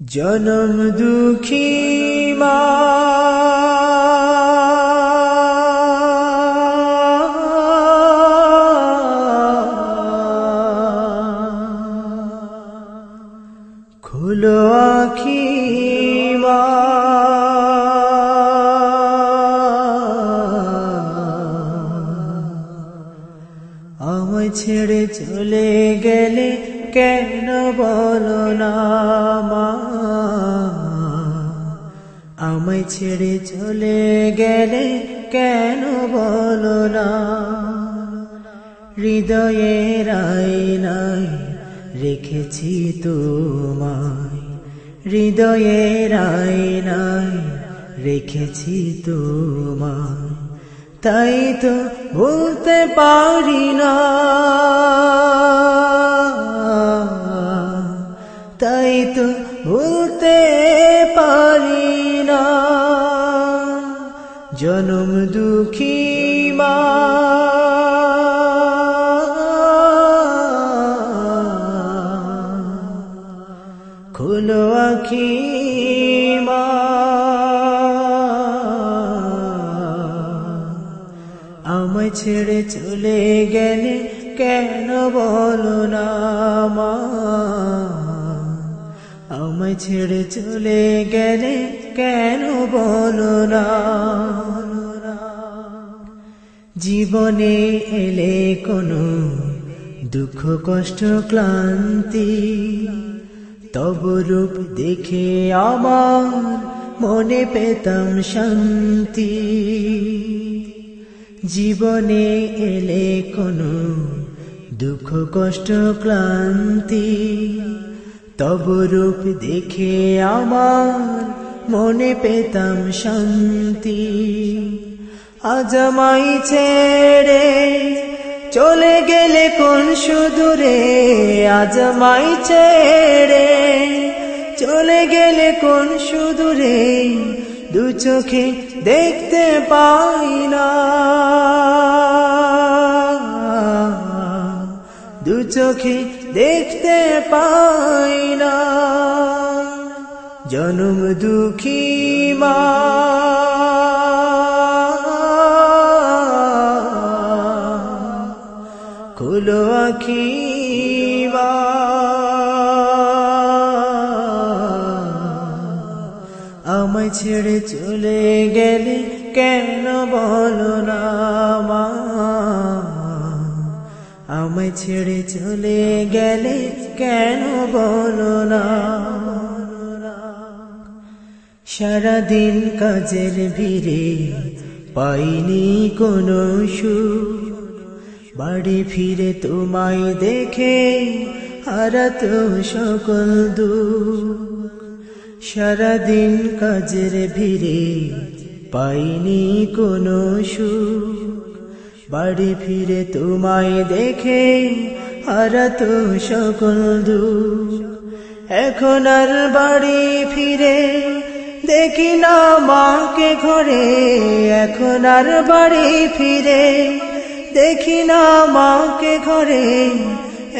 জনম দুঃখী মা। আখি মা। ছেড়ে চলে গেলে কেন বলো না মা? আমায় ছেড়ে চলে গেলে কেন বলো না? হৃদয়ের নাই রেখেছি তোমায়। হৃদয়ের নাই রেখেছি তোমায়। তাই তো ভুলতে পারি না। জনম দুঃখী মা। খুলো আখি মা। আমায় ছেড়ে চলে গেলে কেন বলো না মা? আমায় ছেড়ে চলে গেলে কেন বলো না? জীবনে এলে কোনো দুঃখ, কষ্ট, ক্লান্তি, তব রূপ দেখে আমার মনে পেতাম শান্তি। জীবনে এলে কোনো দুঃখ, কষ্ট, ক্লান্তি তব রূপ দেখে আমার মনে পেতাম শান্তি। আজমাই ছেড়ে চলে গেলে কোন সুদূরে? আজমাই ছেড়ে চলে গেলে কোন সুদূরে? দু চোখে দেখতে পাই না। দু চোখে দেখতে পাই না। জনম দুঃখী মা। খুলো আখি মা। আমায় ছেড়ে চলে গেলে কেন বলো না? আমায় ছেড়ে চলে গেলে কেন বলো না? সারাদিন কাজের ভিড়ে পাইনি কোনো সুখ। বাড়ি ফিরে তোমায় দেখে হারাত সকল দু সারাদিন কাজের ভিড়ে পাইনি কোনো সুখ। বাড়ি ফিরে তোমায় দেখে হারাত সকল দু এখন আর বাড়ি ফিরে দেখি না মাকে ঘরে। এখন আর বাড়ি ফিরে দেখি না মাকে ঘরে।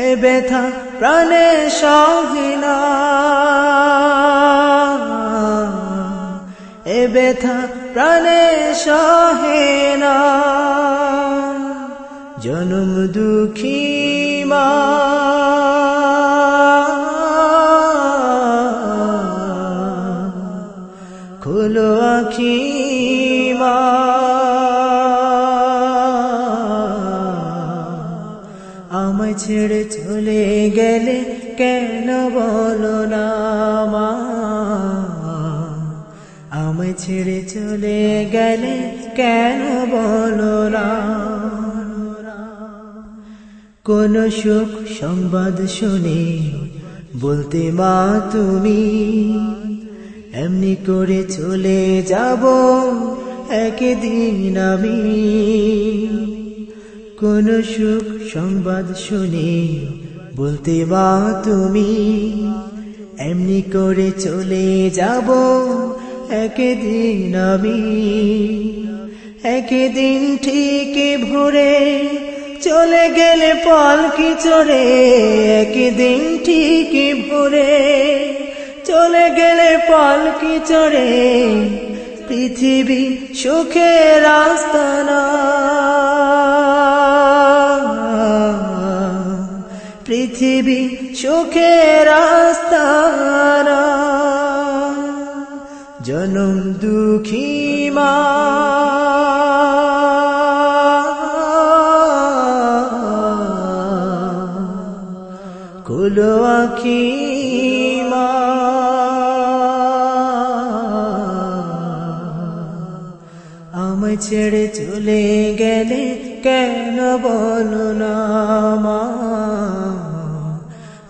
এ ব্যথা প্রাণে সহিনা। এ ব্যথা প্রাণে সহে না জনম দুঃখী মা। আখি মা। আমায় ছেড়ে চলে গেলে কেন বলো না মা? আমায় ছেড়ে চলে গেলে কেন বলো না কোন সুখ সংবাদ শুনে বলতে মা তুমি, এমনি করে চলে যাব একদিন আমি। কোন সুখ সংবাদ শুনে বলতে মা তুমি, এমনি করে চলে যাব একদিন আমি। একদিন ঠিক ভোরে চলে গেলে পালকি চড়ে? একদিন ঠিক ভোরে। চলে গেলে পালকি চড়ে? পৃথিবী সুখের রাস্তা না পৃথিবী সুখের রাস্তা না জনম দুঃখী মা। মা। আমায় ছেড়ে চলে গেলে কেন বলো না মা?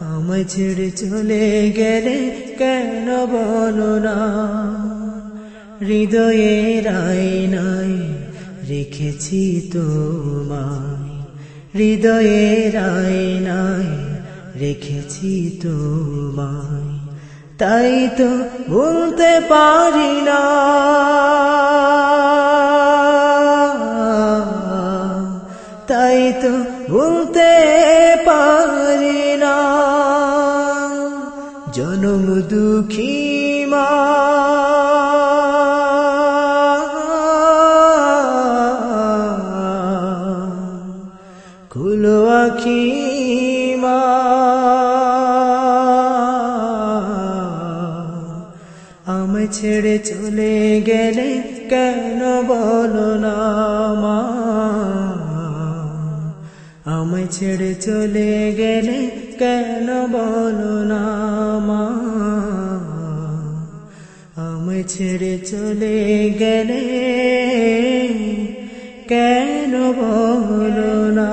আমায় ছেড়ে চলে গেলে কেন বলো না? হৃদয়ে রায় নাই রেখেছি তোমায়। হৃদয়ে রায় নাই রেখেছি তোমায়, তাই তো বলতে পারি না। তাই তো বলতে পারি না। জনম দুঃখী মা। খুলো আখি আমায় ছেড়ে চলে গেলে কেন বলো না, মা? আমায় ছেড়ে চলে গেলে কেন বলো না, মা? আমায় ছেড়ে চলে গেলে কেন বলো না